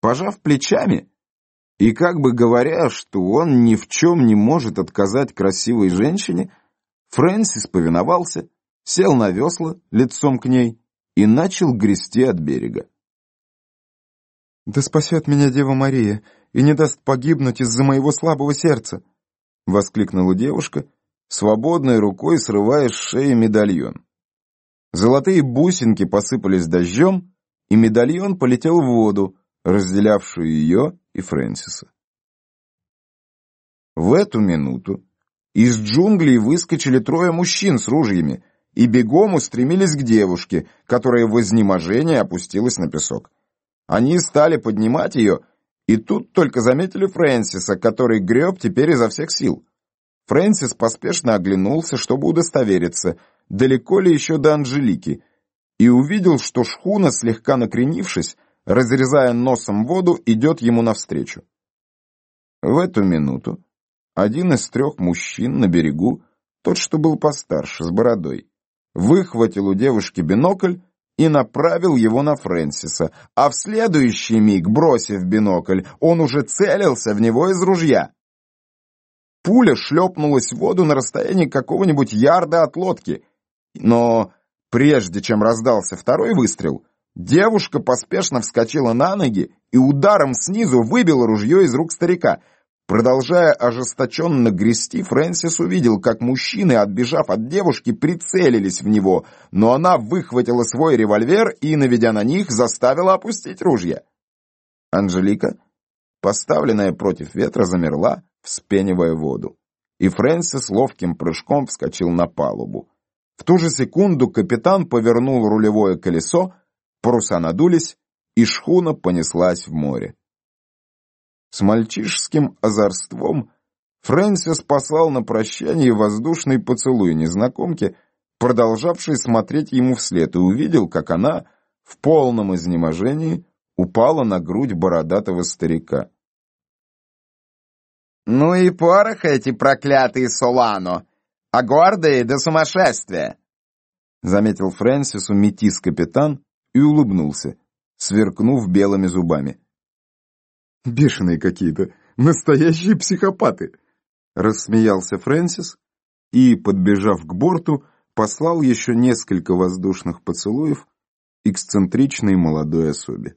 Пожав плечами и как бы говоря, что он ни в чем не может отказать красивой женщине, Фрэнсис повиновался, сел на весла лицом к ней и начал грести от берега. «Да спасет меня Дева Мария и не даст погибнуть из-за моего слабого сердца!» — воскликнула девушка, свободной рукой срывая с шеи медальон. Золотые бусинки посыпались дождем, и медальон полетел в воду, разделявшую ее и Фрэнсиса. В эту минуту из джунглей выскочили трое мужчин с ружьями и бегом устремились к девушке, которая в изнеможении опустилась на песок. Они стали поднимать ее, и тут только заметили Фрэнсиса, который греб теперь изо всех сил. Фрэнсис поспешно оглянулся, чтобы удостовериться, далеко ли еще до Анжелики, и увидел, что шхуна, слегка накренившись, разрезая носом воду, идет ему навстречу. В эту минуту один из трех мужчин на берегу, тот, что был постарше, с бородой, выхватил у девушки бинокль и направил его на Фрэнсиса, а в следующий миг, бросив бинокль, он уже целился в него из ружья. Пуля шлепнулась в воду на расстоянии какого-нибудь ярда от лодки, но прежде чем раздался второй выстрел, девушка поспешно вскочила на ноги и ударом снизу выбила ружье из рук старика — Продолжая ожесточенно грести, Фрэнсис увидел, как мужчины, отбежав от девушки, прицелились в него, но она выхватила свой револьвер и, наведя на них, заставила опустить ружья. Анжелика, поставленная против ветра, замерла, вспенивая воду, и Фрэнсис ловким прыжком вскочил на палубу. В ту же секунду капитан повернул рулевое колесо, паруса надулись, и шхуна понеслась в море. С мальчишеским озорством Фрэнсис послал на прощание воздушный поцелуй незнакомке, продолжавшей смотреть ему вслед, и увидел, как она в полном изнеможении упала на грудь бородатого старика. «Ну и порох эти проклятые Солано, а гордые до сумасшествия!» Заметил Фрэнсису метис-капитан и улыбнулся, сверкнув белыми зубами. Бешеные какие-то, настоящие психопаты!» Рассмеялся Фрэнсис и, подбежав к борту, послал еще несколько воздушных поцелуев эксцентричной молодой особе.